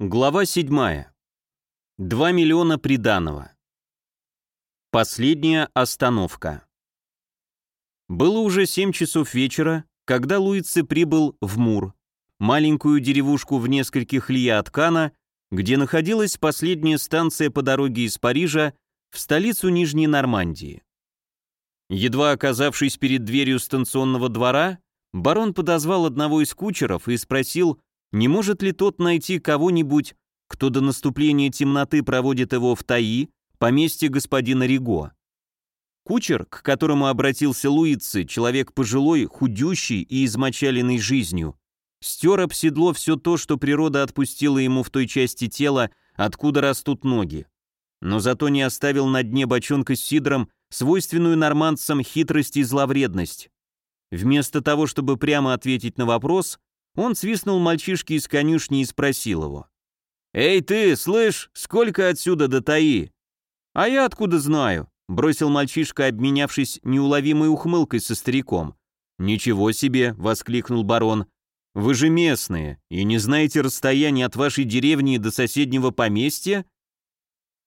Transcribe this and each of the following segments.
Глава 7. 2 миллиона приданого. Последняя остановка. Было уже 7 часов вечера, когда Луицы прибыл в Мур, маленькую деревушку в нескольких лье от Кана, где находилась последняя станция по дороге из Парижа в столицу Нижней Нормандии. Едва оказавшись перед дверью станционного двора, барон подозвал одного из кучеров и спросил, не может ли тот найти кого-нибудь, кто до наступления темноты проводит его в Таи, поместье господина Риго? Кучер, к которому обратился Луицы, человек пожилой, худющий и измочаленный жизнью, стер об седло все то, что природа отпустила ему в той части тела, откуда растут ноги. Но зато не оставил на дне бочонка с сидром свойственную нормандцам хитрость и зловредность. Вместо того, чтобы прямо ответить на вопрос, он свистнул мальчишке из конюшни и спросил его. «Эй ты, слышь, сколько отсюда до Таи?» «А я откуда знаю?» — бросил мальчишка, обменявшись неуловимой ухмылкой со стариком. «Ничего себе!» — воскликнул барон. «Вы же местные и не знаете расстояние от вашей деревни до соседнего поместья?»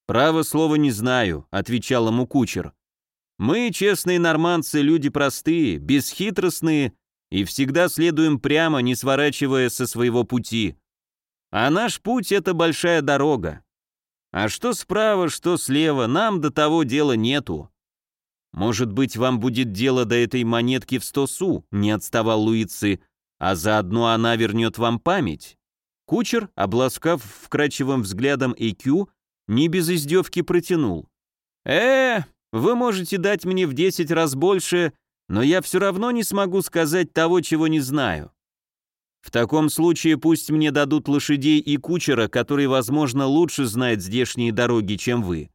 «Право слово не знаю», — отвечал ему кучер. «Мы, честные нормандцы, люди простые, бесхитростные и всегда следуем прямо, не сворачивая со своего пути. А наш путь — это большая дорога. А что справа, что слева, нам до того дела нету. Может быть, вам будет дело до этой монетки в сто су, не отставал Луицы, а заодно она вернет вам память. Кучер, обласкав вкрадчивым взглядом ЭКЮ, не без издевки протянул. «Э, вы можете дать мне в десять раз больше, но я все равно не смогу сказать того, чего не знаю. В таком случае пусть мне дадут лошадей и кучера, который, возможно, лучше знает здешние дороги, чем вы.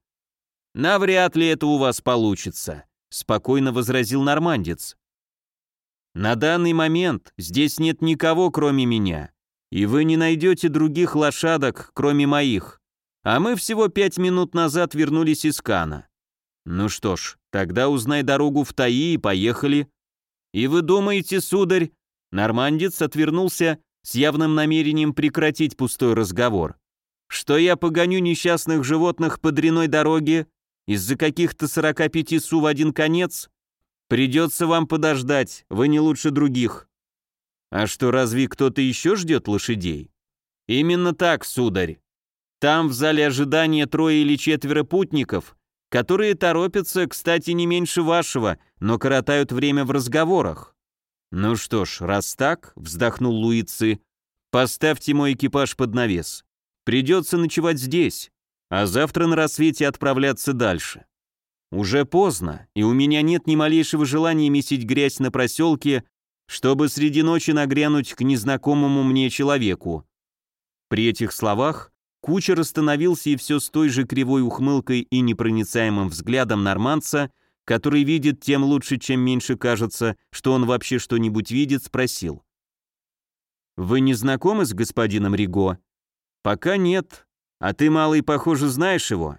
Навряд ли это у вас получится, спокойно возразил нормандец. На данный момент здесь нет никого, кроме меня, и вы не найдете других лошадок, кроме моих. А мы всего пять минут назад вернулись из Кана. Ну что ж, тогда узнай дорогу в Таи и поехали. И вы думаете, сударь, нормандец отвернулся с явным намерением прекратить пустой разговор, что я погоню несчастных животных по дряной дороге из-за каких-то 45 су в один конец? Придется вам подождать, вы не лучше других. А что, разве кто-то еще ждет лошадей? Именно так, сударь. Там в зале ожидания трое или четверо путников, которые торопятся, кстати, не меньше вашего, но коротают время в разговорах. Ну что ж, раз так, вздохнул Луицы, поставьте мой экипаж под навес. Придется ночевать здесь, а завтра на рассвете отправляться дальше. Уже поздно, и у меня нет ни малейшего желания месить грязь на проселке, чтобы среди ночи нагрянуть к незнакомому мне человеку. При этих словах Кучер остановился и все с той же кривой ухмылкой и непроницаемым взглядом норманца, который видит тем лучше, чем меньше кажется, что он вообще что-нибудь видит, спросил. «Вы не знакомы с господином Риго?» «Пока нет. А ты, малый, похоже, знаешь его?»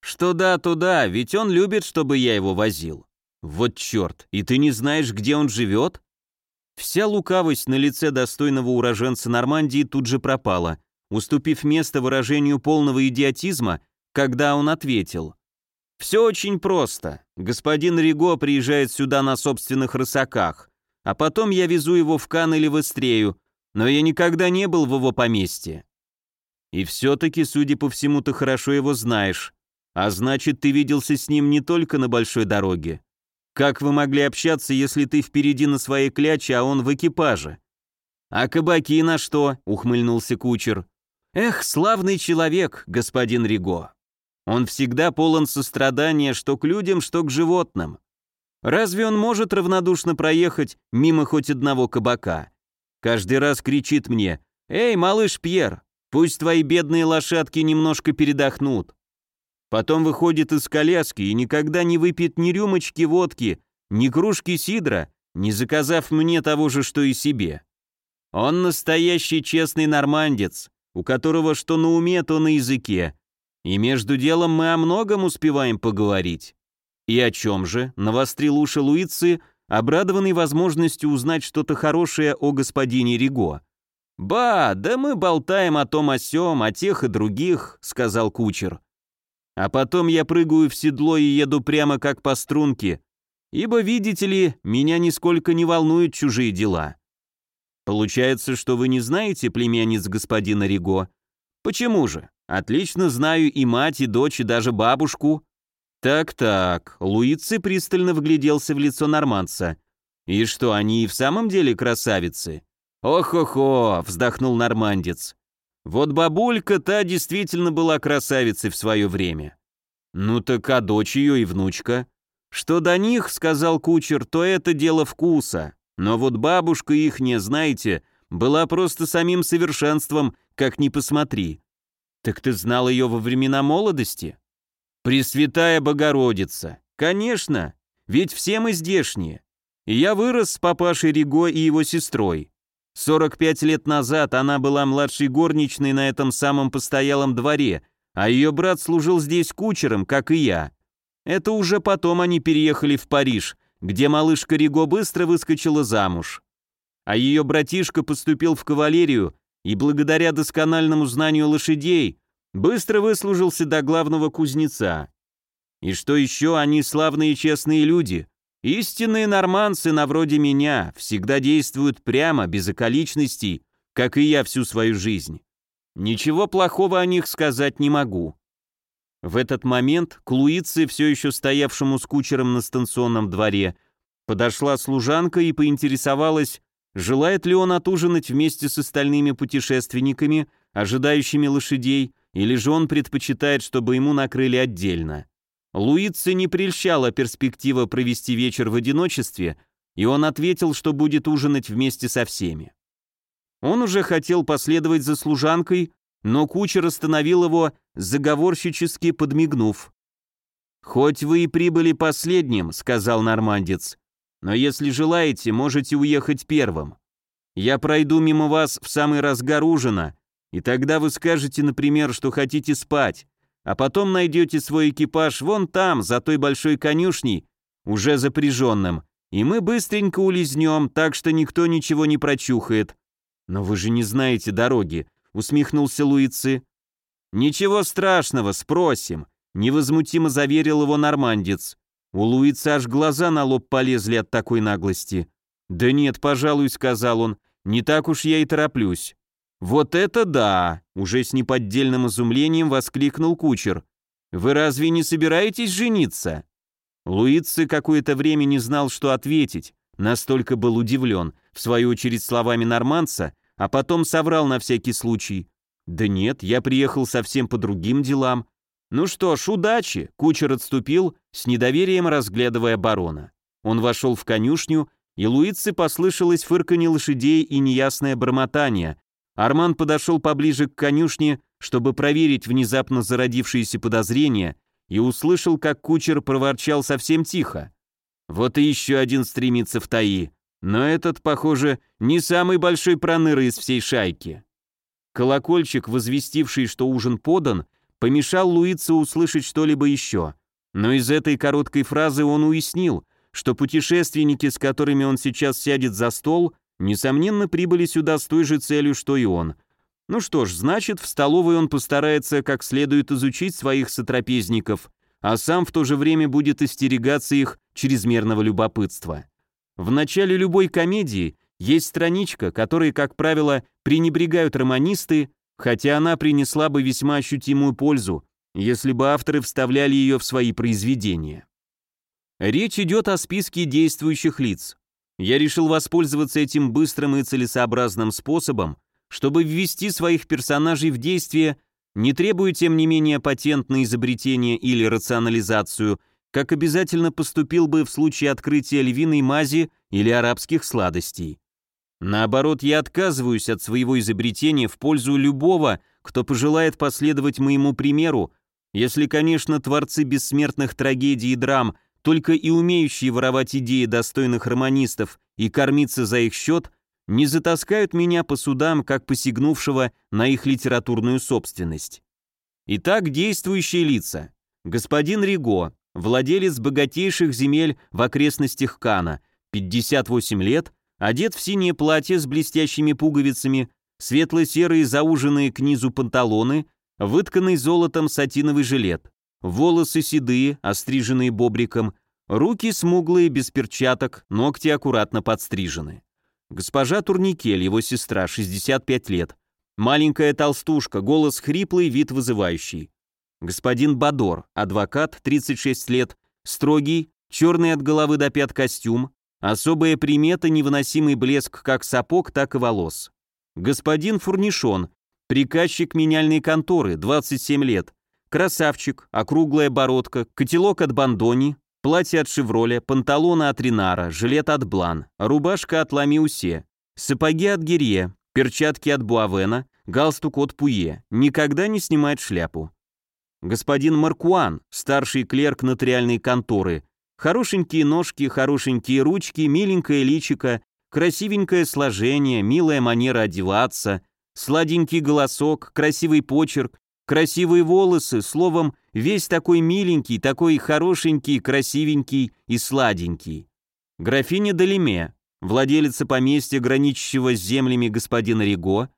«Что да, то да, ведь он любит, чтобы я его возил». «Вот черт, и ты не знаешь, где он живет?» Вся лукавость на лице достойного уроженца Нормандии тут же пропала – уступив место выражению полного идиотизма, когда он ответил. «Все очень просто. Господин Риго приезжает сюда на собственных рысаках, а потом я везу его в Кан или в Эстрею, но я никогда не был в его поместье. И все-таки, судя по всему, ты хорошо его знаешь, а значит, ты виделся с ним не только на большой дороге. Как вы могли общаться, если ты впереди на своей кляче, а он в экипаже?» «А кабаки на что?» — ухмыльнулся кучер. Эх, славный человек, господин Риго. Он всегда полон сострадания что к людям, что к животным. Разве он может равнодушно проехать мимо хоть одного кабака? Каждый раз кричит мне «Эй, малыш Пьер, пусть твои бедные лошадки немножко передохнут». Потом выходит из коляски и никогда не выпьет ни рюмочки водки, ни кружки сидра, не заказав мне того же, что и себе. Он настоящий честный нормандец, у которого что на уме, то на языке. И между делом мы о многом успеваем поговорить. И о чем же? Навострил уши Луицы, обрадованный возможностью узнать что-то хорошее о господине Риго. «Ба, да мы болтаем о том о сём, о тех и других», — сказал кучер. «А потом я прыгаю в седло и еду прямо как по струнке, ибо, видите ли, меня нисколько не волнуют чужие дела». «Получается, что вы не знаете племянниц господина Риго?» «Почему же? Отлично знаю и мать, и дочь, и даже бабушку». «Так-так», — Луици пристально вгляделся в лицо норманца. «И что, они и в самом деле красавицы?» «Ох-охо!» — вздохнул нормандец. «Вот бабулька та действительно была красавицей в свое время». «Ну так а дочь ее и внучка?» «Что до них, — сказал кучер, — то это дело вкуса. Но вот бабушка их, не знаете, была просто самим совершенством, как ни посмотри. Так ты знал ее во времена молодости? Пресвятая Богородица. Конечно, ведь все мы здешние. Я вырос с папашей Риго и его сестрой. 45 лет назад она была младшей горничной на этом самом постоялом дворе, а ее брат служил здесь кучером, как и я. Это уже потом они переехали в Париж, где малышка Риго быстро выскочила замуж. А ее братишка поступил в кавалерию и благодаря доскональному знанию лошадей быстро выслужился до главного кузнеца. И что еще, они славные и честные люди, Истинные норманцы на вроде меня всегда действуют прямо, без околичностей, как и я всю свою жизнь. Ничего плохого о них сказать не могу. В этот момент к Луице, все еще стоявшему с кучером на станционном дворе, подошла служанка и поинтересовалась, желает ли он отужинать вместе с остальными путешественниками, ожидающими лошадей, или же он предпочитает, чтобы ему накрыли отдельно. Луице не прельщала перспектива провести вечер в одиночестве, и он ответил, что будет ужинать вместе со всеми. Он уже хотел последовать за служанкой, но кучер остановил его, заговорщически подмигнув. «Хоть вы и прибыли последним», — сказал нормандец, «но если желаете, можете уехать первым. Я пройду мимо вас в самый разгар ужина, и тогда вы скажете, например, что хотите спать, а потом найдете свой экипаж вон там, за той большой конюшней, уже запряженным, и мы быстренько улизнем, так что никто ничего не прочухает. Но вы же не знаете дороги, усмехнулся Луицы. Ничего страшного, спросим, невозмутимо заверил его нормандец. У Луица аж глаза на лоб полезли от такой наглости. «Да нет, пожалуй», — сказал он, — «не так уж я и тороплюсь. «Вот это да!» — уже с неподдельным изумлением воскликнул кучер. «Вы разве не собираетесь жениться?» Луици какое-то время не знал, что ответить, настолько был удивлен, в свою очередь словами норманца, а потом соврал на всякий случай. «Да нет, я приехал совсем по другим делам». «Ну что ж, удачи!» — кучер отступил, с недоверием разглядывая барона. Он вошел в конюшню, и Луице послышалось фырканье лошадей и неясное бормотание, Арман подошел поближе к конюшне, чтобы проверить внезапно зародившиеся подозрения, и услышал, как кучер проворчал совсем тихо. Вот и еще один стремится в таи, но этот, похоже, не самый большой проныра из всей шайки. Колокольчик, возвестивший, что ужин подан, помешал Луице услышать что-либо еще, но из этой короткой фразы он уяснил, что путешественники, с которыми он сейчас сядет за стол, несомненно, прибыли сюда с той же целью, что и он. Ну что ж, значит, в столовой он постарается как следует изучить своих сотрапезников, а сам в то же время будет остерегаться их чрезмерного любопытства. В начале любой комедии есть страничка, которой, как правило, пренебрегают романисты, хотя она принесла бы весьма ощутимую пользу, если бы авторы вставляли ее в свои произведения. Речь идет о списке действующих лиц. Я решил воспользоваться этим быстрым и целесообразным способом, чтобы ввести своих персонажей в действие, не требуя тем не менее патент на изобретение или рационализацию, как обязательно поступил бы в случае открытия львиной мази или арабских сладостей. Наоборот, я отказываюсь от своего изобретения в пользу любого, кто пожелает последовать моему примеру, если, конечно, творцы бессмертных трагедий и драм только и умеющие воровать идеи достойных романистов и кормиться за их счет, не затаскают меня по судам, как посягнувшего на их литературную собственность. Итак, действующие лица. Господин Риго, владелец богатейших земель в окрестностях Кана, 58 лет, одет в синее платье с блестящими пуговицами, светло-серые зауженные к низу панталоны, вытканный золотом сатиновый жилет, волосы седые, остриженные бобриком, руки смуглые, без перчаток, ногти аккуратно подстрижены. Госпожа Турникель, его сестра, 65 лет, маленькая толстушка, голос хриплый, вид вызывающий. Господин Бадор, адвокат, 36 лет, строгий, черный от головы до пят костюм, особая примета, невыносимый блеск как сапог, так и волос. Господин Фурнишон, приказчик меняльной конторы, 27 лет, красавчик, округлая бородка, котелок от Бандони, платье от Шевроля, панталоны от Ринара, жилет от Блан, рубашка от Ламиусе, сапоги от Герье, перчатки от Буавена, галстук от Пуе, никогда не снимает шляпу. Господин Маркуан, старший клерк нотариальной конторы, хорошенькие ножки, хорошенькие ручки, миленькое личико, красивенькое сложение, милая манера одеваться, сладенький голосок, красивый почерк, красивые волосы, словом, весь такой миленький, такой хорошенький, красивенький и сладенький. Графиня Далиме, владелица поместья, граничащего с землями господина Риго,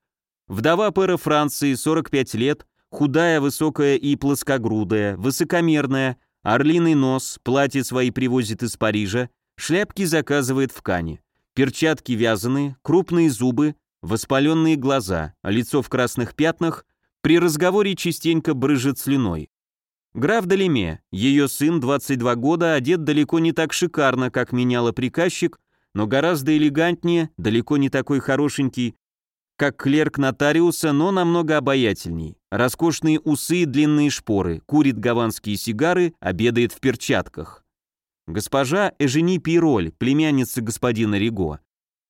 вдова пэра Франции, 45 лет, худая, высокая и плоскогрудая, высокомерная, орлиный нос, платье свои привозит из Парижа, шляпки заказывает в Кане, перчатки вязаные, крупные зубы, воспаленные глаза, лицо в красных пятнах, при разговоре частенько брыжет слюной. Граф Далеме, ее сын, 22 года, одет далеко не так шикарно, как меняла приказчик, но гораздо элегантнее, далеко не такой хорошенький, как клерк нотариуса, но намного обаятельней. Роскошные усы и длинные шпоры, курит гаванские сигары, обедает в перчатках. Госпожа Эжени Пироль, племянница господина Риго.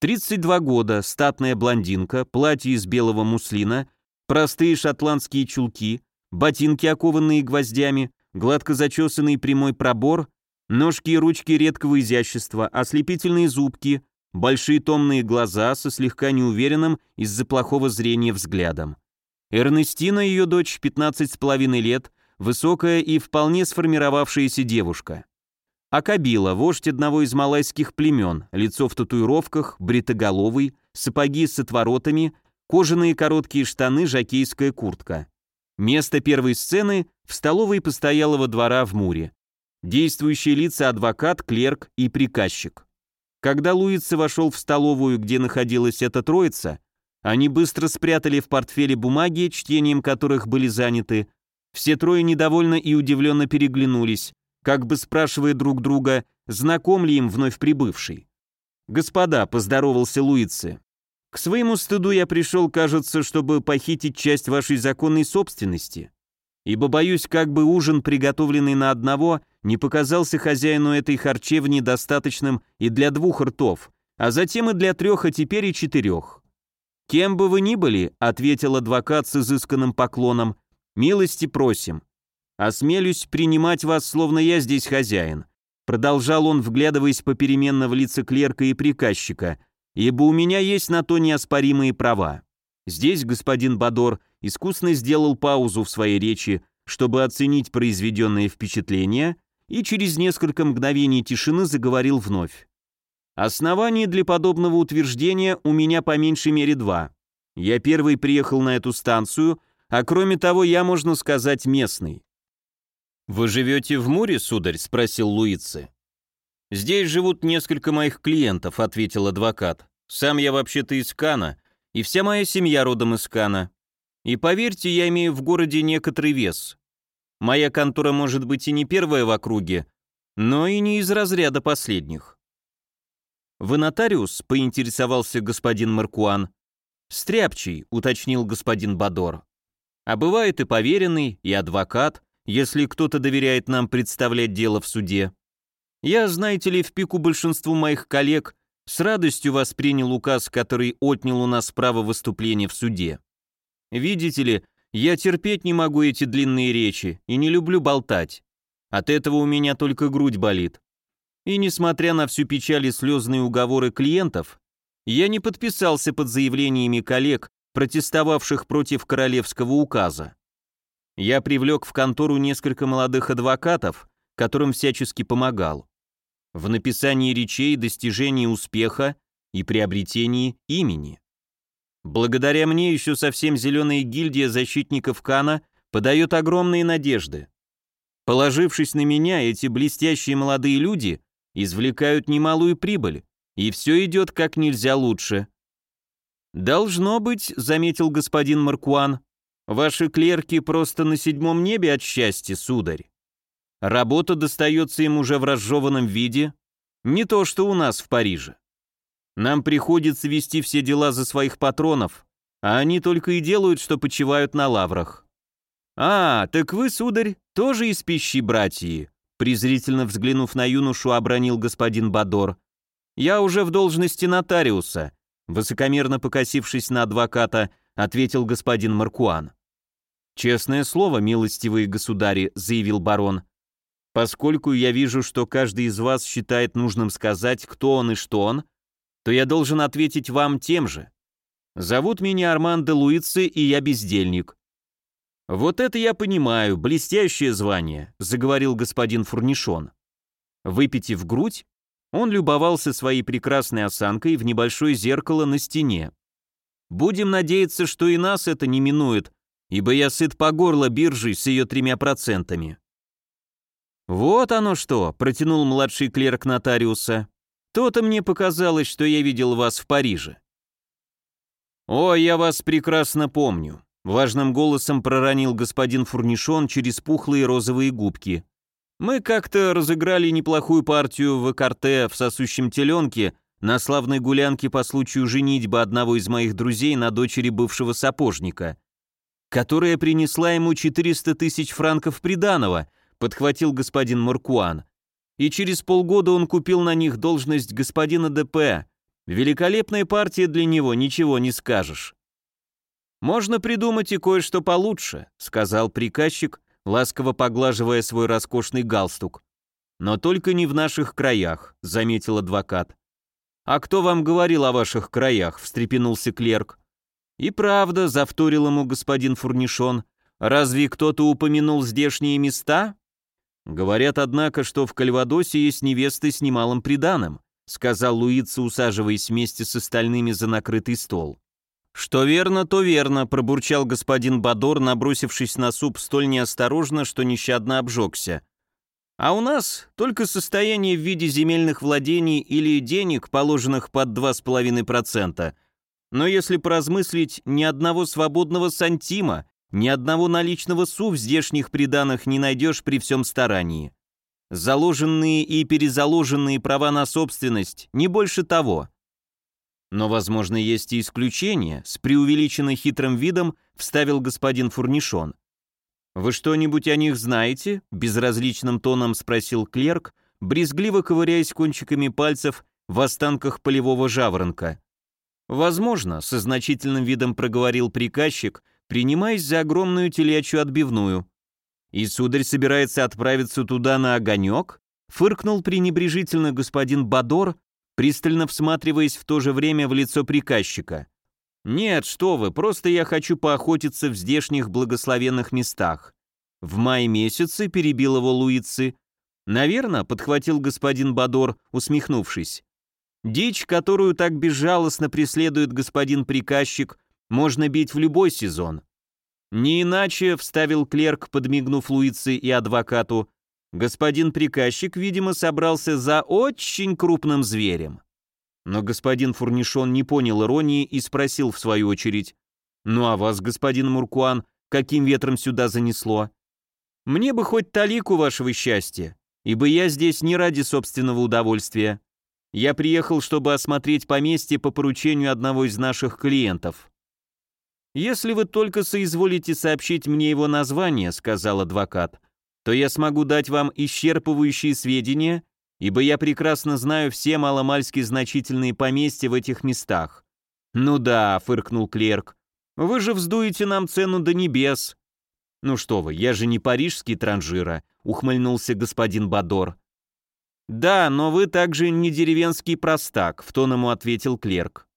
32 года, статная блондинка, платье из белого муслина, простые шотландские чулки, ботинки, окованные гвоздями, гладко зачесанный прямой пробор, ножки и ручки редкого изящества, ослепительные зубки, большие томные глаза со слегка неуверенным из-за плохого зрения взглядом. Эрнестина, ее дочь, 15 с половиной лет, высокая и вполне сформировавшаяся девушка. Акабила, вождь одного из малайских племен, лицо в татуировках, бритоголовый, сапоги с отворотами, кожаные короткие штаны, жакейская куртка. Место первой сцены в столовой постоялого двора в Муре. Действующие лица адвокат, клерк и приказчик. Когда Луица вошел в столовую, где находилась эта троица, они быстро спрятали в портфеле бумаги, чтением которых были заняты. Все трое недовольно и удивленно переглянулись, как бы спрашивая друг друга, знаком ли им вновь прибывший. «Господа», — поздоровался Луице, — «к своему стыду я пришел, кажется, чтобы похитить часть вашей законной собственности ибо боюсь, как бы ужин, приготовленный на одного, не показался хозяину этой харчевни достаточным и для двух ртов, а затем и для трех, а теперь и четырех. «Кем бы вы ни были», — ответил адвокат с изысканным поклоном, — «милости просим. Осмелюсь принимать вас, словно я здесь хозяин», — продолжал он, вглядываясь попеременно в лица клерка и приказчика, «ибо у меня есть на то неоспоримые права. Здесь господин Бадор искусно сделал паузу в своей речи, чтобы оценить произведенное впечатление, и через несколько мгновений тишины заговорил вновь. Оснований для подобного утверждения у меня по меньшей мере два. Я первый приехал на эту станцию, а кроме того, я, можно сказать, местный. «Вы живете в Муре, сударь?» — спросил Луицы. «Здесь живут несколько моих клиентов», — ответил адвокат. «Сам я вообще-то из Кана, и вся моя семья родом из Кана. И поверьте, я имею в городе некоторый вес. Моя контора может быть и не первая в округе, но и не из разряда последних. «Вы нотариус?» — поинтересовался господин Маркуан. «Стряпчий», — уточнил господин Бадор. «А бывает и поверенный, и адвокат, если кто-то доверяет нам представлять дело в суде. Я, знаете ли, в пику большинству моих коллег с радостью воспринял указ, который отнял у нас право выступления в суде. Видите ли, я терпеть не могу эти длинные речи и не люблю болтать. От этого у меня только грудь болит. И несмотря на всю печаль и слезные уговоры клиентов, я не подписался под заявлениями коллег, протестовавших против королевского указа. Я привлек в контору несколько молодых адвокатов, которым всячески помогал в написании речей, достижении успеха и приобретении имени. Благодаря мне еще совсем зеленая гильдия защитников Кана подает огромные надежды. Положившись на меня, эти блестящие молодые люди извлекают немалую прибыль, и все идет как нельзя лучше. «Должно быть», — заметил господин Маркуан, — «ваши клерки просто на седьмом небе от счастья, сударь. Работа достается им уже в разжеванном виде, не то что у нас в Париже. Нам приходится вести все дела за своих патронов, а они только и делают, что почивают на лаврах. «А, так вы, сударь, тоже из пищи братьи», презрительно взглянув на юношу, обронил господин Бадор. «Я уже в должности нотариуса», высокомерно покосившись на адвоката, ответил господин Маркуан. «Честное слово, милостивые государи», — заявил барон, «поскольку я вижу, что каждый из вас считает нужным сказать, кто он и что он, то я должен ответить вам тем же. Зовут меня Армандо Луици, и я бездельник». «Вот это я понимаю, блестящее звание», — заговорил господин Фурнишон. Выпитив грудь, он любовался своей прекрасной осанкой в небольшое зеркало на стене. «Будем надеяться, что и нас это не минует, ибо я сыт по горло биржей с ее тремя процентами». «Вот оно что», — протянул младший клерк нотариуса. То-то мне показалось, что я видел вас в Париже. О, я вас прекрасно помню. Важным голосом проронил господин Фурнишон через пухлые розовые губки. Мы как-то разыграли неплохую партию в карте в сосущем теленке на славной гулянке по случаю женитьбы одного из моих друзей на дочери бывшего сапожника, которая принесла ему 400 тысяч франков приданого, подхватил господин Маркуан и через полгода он купил на них должность господина ДП. Великолепная партия для него, ничего не скажешь. «Можно придумать и кое-что получше», — сказал приказчик, ласково поглаживая свой роскошный галстук. «Но только не в наших краях», — заметил адвокат. «А кто вам говорил о ваших краях?» — встрепенулся клерк. «И правда», — завторил ему господин Фурнишон, — «разве кто-то упомянул здешние места?» «Говорят, однако, что в Кальвадосе есть невесты с немалым приданым», сказал Луица, усаживаясь вместе с остальными за накрытый стол. «Что верно, то верно», — пробурчал господин Бадор, набросившись на суп столь неосторожно, что нещадно обжегся. «А у нас только состояние в виде земельных владений или денег, положенных под 2,5%. Но если поразмыслить, ни одного свободного сантима, ни одного наличного су в здешних приданах не найдешь при всем старании. Заложенные и перезаложенные права на собственность, не больше того. Но, возможно, есть и исключения, с преувеличенно хитрым видом вставил господин Фурнишон. «Вы что-нибудь о них знаете?» — безразличным тоном спросил клерк, брезгливо ковыряясь кончиками пальцев в останках полевого жаворонка. «Возможно», — со значительным видом проговорил приказчик — принимаясь за огромную телячью отбивную. «И сударь собирается отправиться туда на огонек?» фыркнул пренебрежительно господин Бадор, пристально всматриваясь в то же время в лицо приказчика. «Нет, что вы, просто я хочу поохотиться в здешних благословенных местах. В мае месяце перебил его Луицы. Наверно, подхватил господин Бадор, усмехнувшись. Дичь, которую так безжалостно преследует господин приказчик, можно бить в любой сезон. Не иначе, вставил клерк, подмигнув Луице и адвокату, господин приказчик, видимо, собрался за очень крупным зверем. Но господин Фурнишон не понял иронии и спросил в свою очередь, «Ну а вас, господин Муркуан, каким ветром сюда занесло?» «Мне бы хоть талику вашего счастья, ибо я здесь не ради собственного удовольствия. Я приехал, чтобы осмотреть поместье по поручению одного из наших клиентов. «Если вы только соизволите сообщить мне его название», — сказал адвокат, «то я смогу дать вам исчерпывающие сведения, ибо я прекрасно знаю все маломальски значительные поместья в этих местах». «Ну да», — фыркнул клерк, «вы же вздуете нам цену до небес». «Ну что вы, я же не парижский транжира», — ухмыльнулся господин Бадор. «Да, но вы также не деревенский простак», — в тон ему ответил клерк.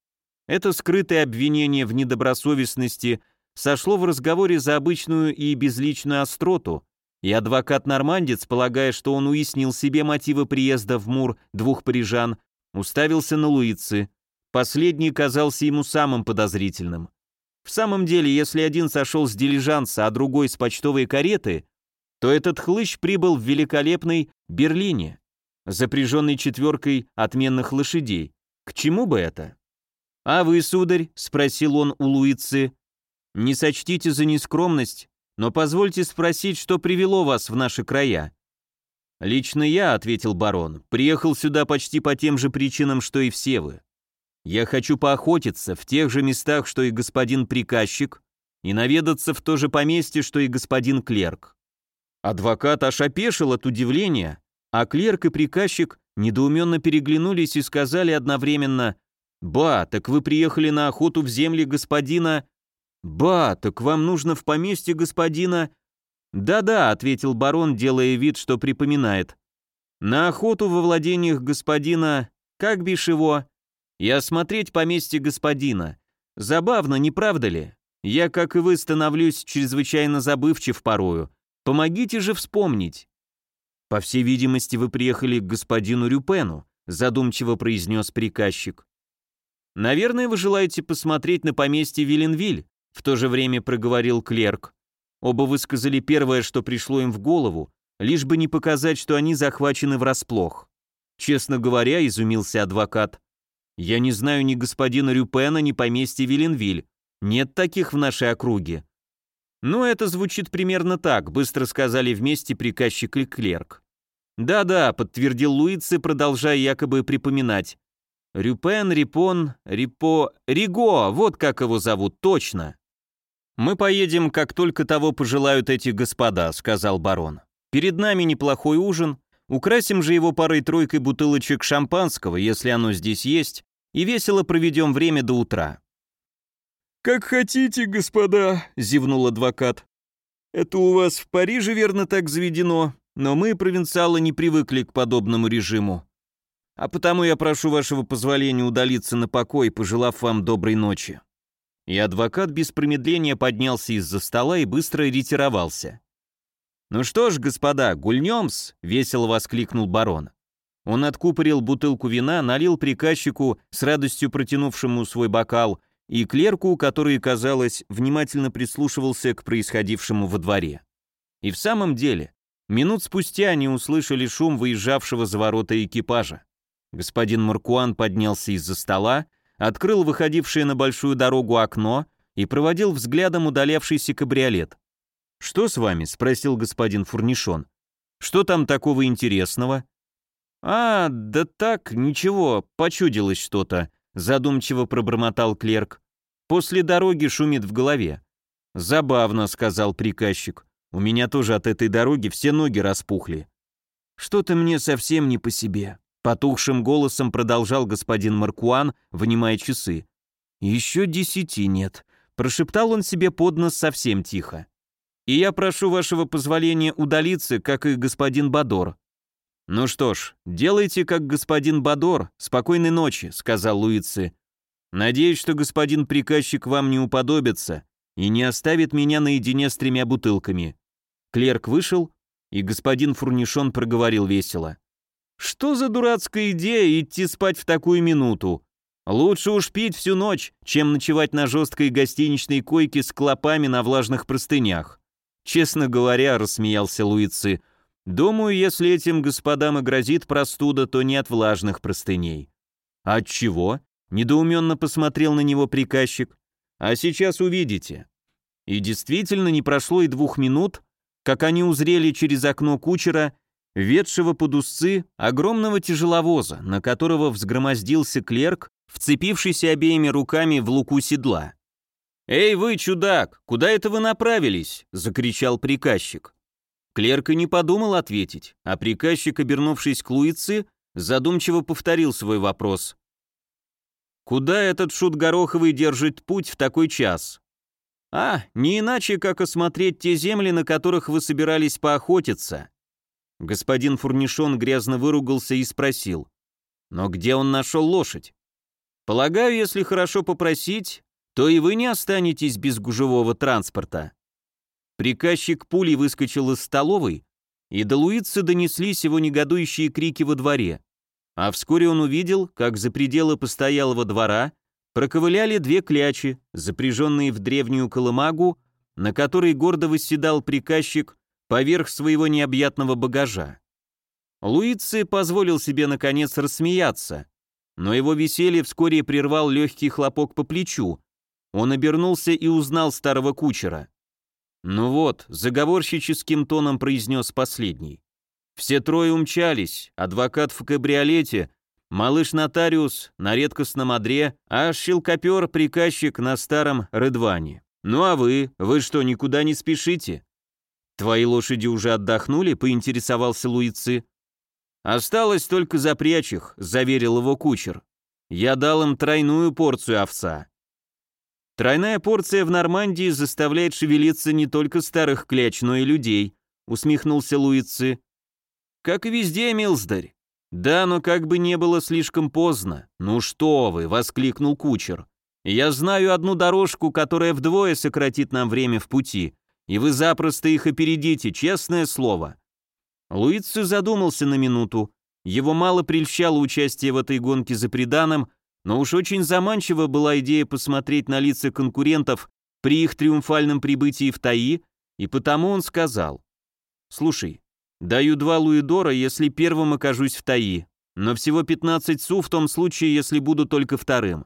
Это скрытое обвинение в недобросовестности сошло в разговоре за обычную и безличную остроту, и адвокат-нормандец, полагая, что он уяснил себе мотивы приезда в Мур двух парижан, уставился на Луицы. последний казался ему самым подозрительным. В самом деле, если один сошел с дилижанса, а другой с почтовой кареты, то этот хлыщ прибыл в великолепной Берлине, запряженный четверкой отменных лошадей. К чему бы это? «А вы, сударь?» — спросил он у Луицы. «Не сочтите за нескромность, но позвольте спросить, что привело вас в наши края?» «Лично я», — ответил барон, — «приехал сюда почти по тем же причинам, что и все вы. Я хочу поохотиться в тех же местах, что и господин приказчик, и наведаться в то же поместье, что и господин клерк. Адвокат аж опешил от удивления, а клерк и приказчик недоуменно переглянулись и сказали одновременно «Ба, так вы приехали на охоту в земли господина...» «Ба, так вам нужно в поместье господина...» «Да-да», — ответил барон, делая вид, что припоминает. «На охоту во владениях господина... Как бишь его?» и осмотреть поместье господина. Забавно, не правда ли? Я, как и вы, становлюсь чрезвычайно забывчив порою. Помогите же вспомнить. По всей видимости, вы приехали к господину Рюпену, задумчиво произнес приказчик. Наверное, вы желаете посмотреть на поместье Виленвиль, в то же время проговорил клерк. Оба высказали первое, что пришло им в голову, лишь бы не показать, что они захвачены врасплох. Честно говоря, изумился адвокат, я не знаю ни господина Рюпена, ни поместья Виленвиль. Нет таких в нашей округе. Ну, это звучит примерно так, быстро сказали вместе приказчик и клерк. Да-да, подтвердил Луицы, продолжая якобы припоминать. Рюпен, Рипон, Рипо, Риго, вот как его зовут, точно. Мы поедем, как только того пожелают эти господа, сказал барон. Перед нами неплохой ужин, украсим же его парой-тройкой бутылочек шампанского, если оно здесь есть, и весело проведем время до утра». «Как хотите, господа», — зевнул адвокат. «Это у вас в Париже верно так заведено, но мы, провинциалы, не привыкли к подобному режиму. А потому я прошу вашего позволения удалиться на покой, пожелав вам доброй ночи». И адвокат без промедления поднялся из-за стола и быстро ретировался. «Ну что ж, господа, гульнем-с!» — весело воскликнул барон. Он откупорил бутылку вина, налил приказчику, с радостью протянувшему свой бокал, и клерку, который, казалось, внимательно прислушивался к происходившему во дворе. И в самом деле, минут спустя они услышали шум выезжавшего за ворота экипажа. Господин Маркуан поднялся из-за стола, открыл выходившее на большую дорогу окно и проводил взглядом удалявшийся кабриолет. «Что с вами?» — спросил господин Фурнишон. «Что там такого интересного?» «А, да так, ничего, почудилось что-то», — задумчиво пробормотал клерк. «После дороги шумит в голове». «Забавно», — сказал приказчик. «У меня тоже от этой дороги все ноги распухли». «Что-то мне совсем не по себе», — потухшим голосом продолжал господин Маркуан, вынимая часы. «Еще десяти нет», — прошептал он себе под нос совсем тихо. «И я прошу вашего позволения удалиться, как и господин Бадор. «Ну что ж, делайте, как господин Бадор. Спокойной ночи», — сказал Луицы. «Надеюсь, что господин приказчик вам не уподобится и не оставит меня наедине с тремя бутылками». Клерк вышел, и господин Фурнишон проговорил весело. «Что за дурацкая идея идти спать в такую минуту? Лучше уж пить всю ночь, чем ночевать на жесткой гостиничной койке с клопами на влажных простынях». «Честно говоря», — рассмеялся Луицы, — Думаю, если этим господам и грозит простуда, то не от влажных простыней. От чего? Недоуменно посмотрел на него приказчик. А сейчас увидите. И действительно не прошло и двух минут, как они узрели через окно кучера, ведшего под узцы огромного тяжеловоза, на которого взгромоздился клерк, вцепившийся обеими руками в луку седла. «Эй вы, чудак, куда это вы направились?» — закричал приказчик. Клерк и не подумал ответить, а приказчик, обернувшись к Луице, задумчиво повторил свой вопрос. «Куда этот шут Гороховый держит путь в такой час?» «А, не иначе, как осмотреть те земли, на которых вы собирались поохотиться». Господин Фурнишон грязно выругался и спросил. «Но где он нашел лошадь?» «Полагаю, если хорошо попросить, то и вы не останетесь без гужевого транспорта». Приказчик пулей выскочил из столовой, и до Луицы донеслись его негодующие крики во дворе. А вскоре он увидел, как за пределы постоялого двора проковыляли две клячи, запряженные в древнюю колымагу, на которой гордо восседал приказчик поверх своего необъятного багажа. Луици позволил себе наконец рассмеяться, но его веселье вскоре прервал легкий хлопок по плечу. Он обернулся и узнал старого кучера. «Ну вот», — заговорщическим тоном произнес последний. Все трое умчались, адвокат в кабриолете, малыш-нотариус на редкостном одре, а щелкопер-приказчик на старом Редване. Ну а вы, вы что, никуда не спешите? Твои лошади уже отдохнули, поинтересовался Луицы. Осталось только запрячь их, заверил его кучер. Я дал им тройную порцию овса. Тройная порция в Нормандии заставляет шевелиться не только старых кляч, но и людей, усмехнулся Луицы. Как и везде, Милздарь. Да, но как бы не было слишком поздно. Ну что вы, воскликнул кучер. Я знаю одну дорожку, которая вдвое сократит нам время в пути, и вы запросто их опередите, честное слово. Луици задумался на минуту. Его мало прельщало участие в этой гонке за приданым, но уж очень заманчива была идея посмотреть на лица конкурентов при их триумфальном прибытии в Таи, и потому он сказал, «Слушай, Даю два луидора, если первым окажусь в Таи, но всего 15 су в том случае, если буду только вторым.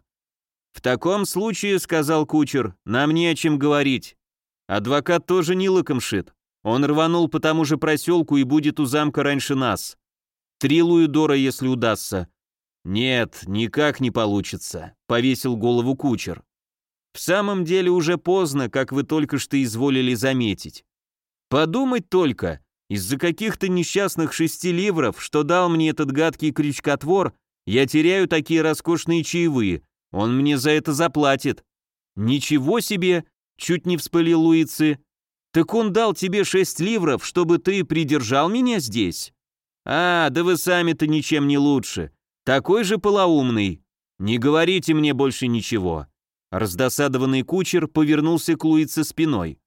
В таком случае, сказал кучер, нам не о чем говорить. Адвокат тоже не лыком шит. Он рванул по тому же проселку и будет у замка раньше нас. Три луидора, если удастся. Нет, никак не получится, повесил голову кучер. В самом деле уже поздно, как вы только что изволили заметить. Подумать только, из-за каких-то несчастных шести ливров, что дал мне этот гадкий крючкотвор, я теряю такие роскошные чаевые. Он мне за это заплатит. Ничего себе, чуть не вспылил Луицы. Так он дал тебе шесть ливров, чтобы ты придержал меня здесь? А, да вы сами-то ничем не лучше. Такой же полоумный. Не говорите мне больше ничего. Раздосадованный кучер повернулся к Луице спиной.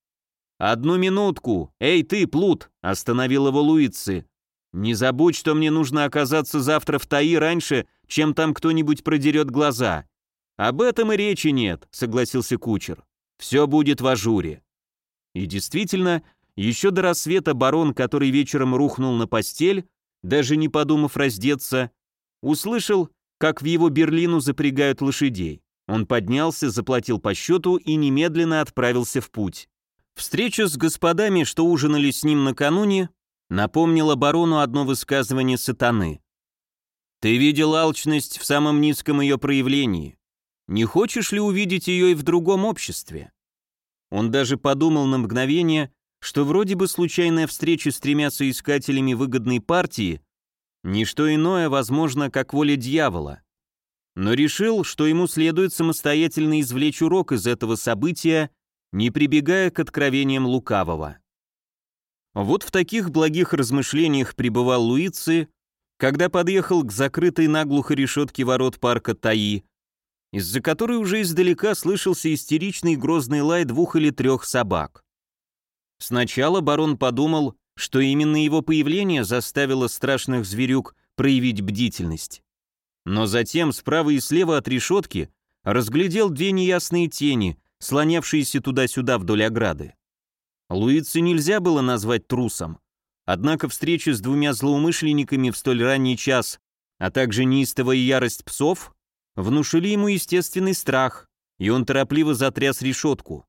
«Одну минутку! Эй, ты, плут!» — остановил его Луицы. «Не забудь, что мне нужно оказаться завтра в Таи раньше, чем там кто-нибудь продерет глаза». «Об этом и речи нет», — согласился кучер. «Все будет в ажуре». И действительно, еще до рассвета барон, который вечером рухнул на постель, даже не подумав раздеться, услышал, как в его Берлину запрягают лошадей. Он поднялся, заплатил по счету и немедленно отправился в путь. Встреча с господами, что ужинали с ним накануне, напомнила барону одно высказывание сатаны. «Ты видел алчность в самом низком ее проявлении. Не хочешь ли увидеть ее и в другом обществе?» Он даже подумал на мгновение, что вроде бы случайная встреча с тремя соискателями выгодной партии – ничто иное, возможно, как воля дьявола. Но решил, что ему следует самостоятельно извлечь урок из этого события не прибегая к откровениям лукавого. Вот в таких благих размышлениях пребывал Луици, когда подъехал к закрытой наглухо решетке ворот парка Таи, из-за которой уже издалека слышался истеричный грозный лай двух или трех собак. Сначала барон подумал, что именно его появление заставило страшных зверюк проявить бдительность. Но затем справа и слева от решетки разглядел две неясные тени, слонявшиеся туда-сюда вдоль ограды. Луица нельзя было назвать трусом, однако встреча с двумя злоумышленниками в столь ранний час, а также неистовая ярость псов, внушили ему естественный страх, и он торопливо затряс решетку.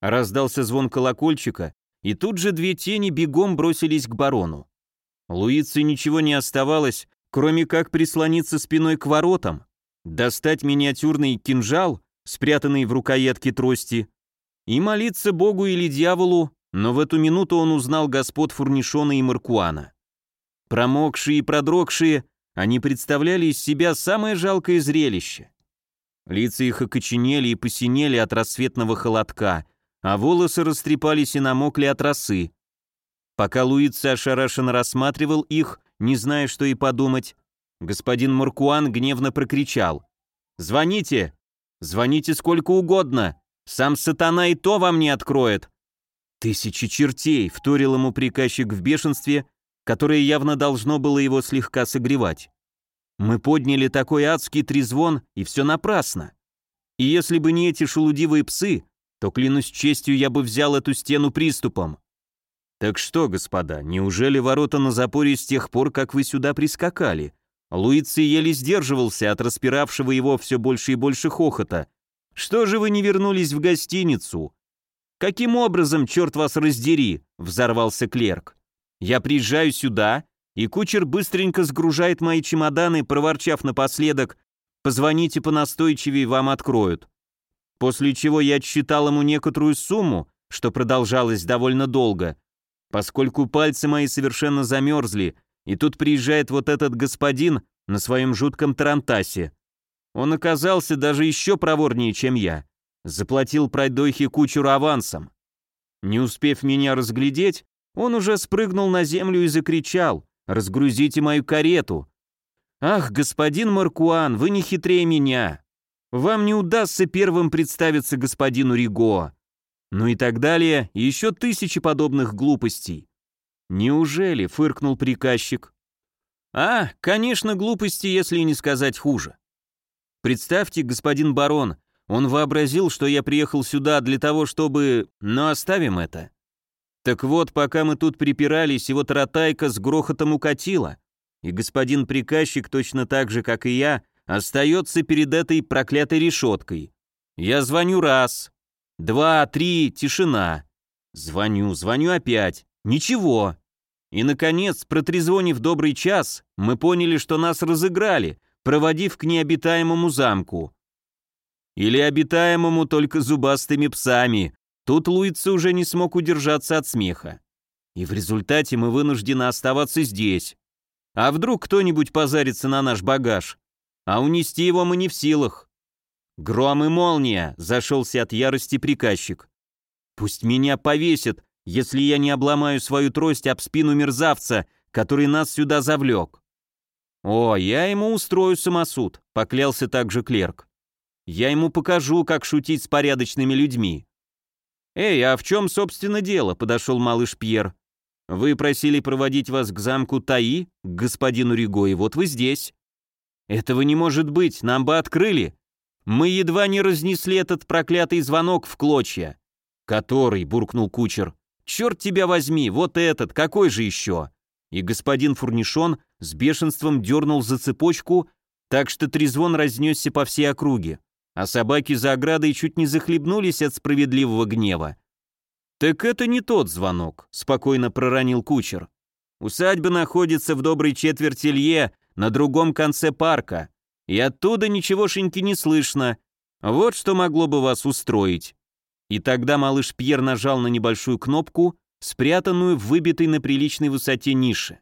Раздался звон колокольчика, и тут же две тени бегом бросились к барону. Луице ничего не оставалось, кроме как прислониться спиной к воротам, достать миниатюрный кинжал спрятанный в рукоятке трости, и молиться Богу или дьяволу, но в эту минуту он узнал господ Фурнишона и Маркуана. Промокшие и продрогшие, они представляли из себя самое жалкое зрелище. Лица их окоченели и посинели от рассветного холодка, а волосы растрепались и намокли от росы. Пока Луица ошарашенно рассматривал их, не зная, что и подумать, господин Маркуан гневно прокричал. «Звоните! Звоните сколько угодно. Сам сатана и то вам не откроет. Тысячи чертей, вторил ему приказчик в бешенстве, которое явно должно было его слегка согревать. Мы подняли такой адский трезвон, и все напрасно. И если бы не эти шелудивые псы, то, клянусь честью, я бы взял эту стену приступом. Так что, господа, неужели ворота на запоре с тех пор, как вы сюда прискакали? Луици еле сдерживался от распиравшего его все больше и больше хохота. Что же вы не вернулись в гостиницу? Каким образом, черт вас раздери, взорвался клерк. Я приезжаю сюда, и кучер быстренько сгружает мои чемоданы, проворчав напоследок «Позвоните понастойчивее, вам откроют». После чего я отсчитал ему некоторую сумму, что продолжалось довольно долго, поскольку пальцы мои совершенно замерзли, и тут приезжает вот этот господин на своем жутком тарантасе. Он оказался даже еще проворнее, чем я. Заплатил пройдохе кучеру авансом. Не успев меня разглядеть, он уже спрыгнул на землю и закричал Разгрузите мою карету. Ах, господин Маркуан, вы не хитрее меня. Вам не удастся первым представиться господину Риго. Ну и так далее, еще тысячи подобных глупостей. Неужели, фыркнул приказчик. А, конечно, глупости, если не сказать хуже. Представьте, господин барон, он вообразил, что я приехал сюда для того, чтобы... Но оставим это. Так вот, пока мы тут припирались, его таратайка с грохотом укатила, и господин приказчик, точно так же, как и я, остается перед этой проклятой решеткой. Я звоню раз, два, три, тишина. Звоню, звоню опять, ничего. И, наконец, протрезвонив добрый час, мы поняли, что нас разыграли, проводив к необитаемому замку. Или обитаемому только зубастыми псами, Тут Луица уже не смог удержаться от смеха. И в результате мы вынуждены оставаться здесь. А вдруг кто-нибудь позарится на наш багаж? А унести его мы не в силах. Гром и молния, зашелся от ярости приказчик. Пусть меня повесят, если я не обломаю свою трость об спину мерзавца, который нас сюда завлек. О, я ему устрою самосуд, поклялся также клерк. Я ему покажу, как шутить с порядочными людьми. «Эй, а в чем, собственно, дело?» — подошел малыш Пьер. «Вы просили проводить вас к замку Таи, к господину Риго, и вот вы здесь». «Этого не может быть, нам бы открыли. Мы едва не разнесли этот проклятый звонок в клочья». «Который?» — буркнул кучер. «Черт тебя возьми, вот этот, какой же еще?» И господин Фурнишон с бешенством дернул за цепочку, так что трезвон разнесся по всей округе а собаки за оградой чуть не захлебнулись от справедливого гнева. «Так это не тот звонок», — спокойно проронил кучер. «Усадьба находится в доброй четверти Лье, на другом конце парка, и оттуда ничегошеньки не слышно. Вот что могло бы вас устроить». И тогда малыш Пьер нажал на небольшую кнопку, спрятанную в выбитой на приличной высоте нише.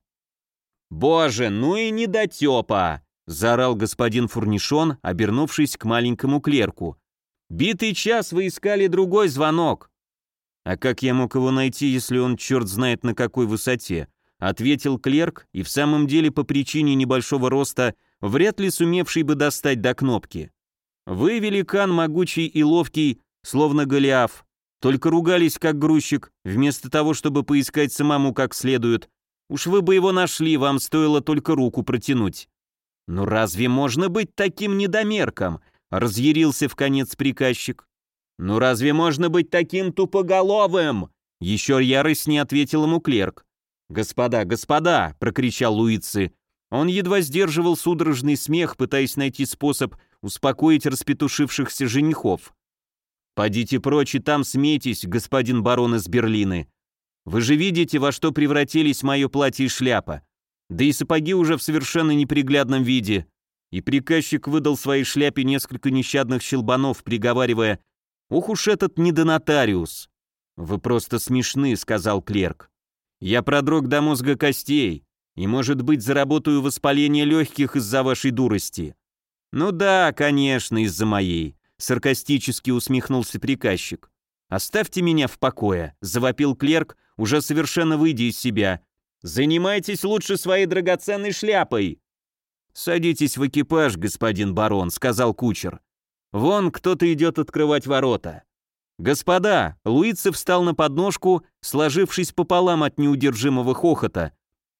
«Боже, ну и недотепа!» Заорал господин Фурнишон, обернувшись к маленькому клерку. «Битый час вы искали другой звонок!» «А как я мог его найти, если он черт знает на какой высоте?» ответил клерк, и в самом деле по причине небольшого роста вряд ли сумевший бы достать до кнопки. «Вы, великан могучий и ловкий, словно Голиаф, только ругались как грузчик, вместо того, чтобы поискать самому как следует. Уж вы бы его нашли, вам стоило только руку протянуть». «Ну разве можно быть таким недомерком?» — разъярился в конец приказчик. «Ну разве можно быть таким тупоголовым?» Еще яростнее ответил ему клерк. «Господа, господа!» — прокричал Луицы. Он едва сдерживал судорожный смех, пытаясь найти способ успокоить распетушившихся женихов. «Подите прочь и там смейтесь, господин барон из Берлины. Вы же видите, во что превратились мое платье и шляпа. Да и сапоги уже в совершенно неприглядном виде. И приказчик выдал своей шляпе несколько нещадных щелбанов, приговаривая «Ох уж этот недонотариус!» «Вы просто смешны», — сказал клерк. «Я продрог до мозга костей, и, может быть, заработаю воспаление легких из-за вашей дурости». «Ну да, конечно, из-за моей», — саркастически усмехнулся приказчик. «Оставьте меня в покое», — завопил клерк, уже совершенно выйдя из себя, Занимайтесь лучше своей драгоценной шляпой!» «Садитесь в экипаж, господин барон», — сказал кучер. «Вон кто-то идет открывать ворота». «Господа!» — Луица встал на подножку, сложившись пополам от неудержимого хохота.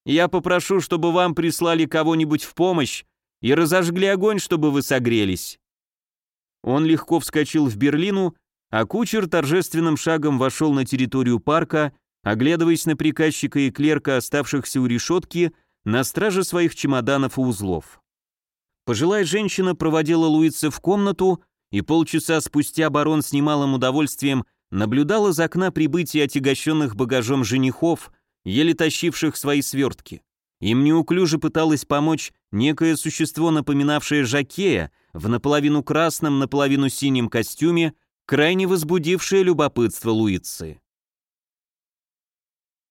«Я попрошу, чтобы вам прислали кого-нибудь в помощь, и разожгли огонь, чтобы вы согрелись». Он легко вскочил в Берлину, а кучер торжественным шагом вошел на территорию парка, оглядываясь на приказчика и клерка, оставшихся у решетки, на страже своих чемоданов и узлов. Пожилая женщина проводила Луица в комнату, и полчаса спустя барон с немалым удовольствием наблюдал из окна прибытия отягощенных багажом женихов, еле тащивших свои свертки. Им неуклюже пыталось помочь некое существо, напоминавшее Жакея, в наполовину красном, наполовину синем костюме, крайне возбудившее любопытство Луицы.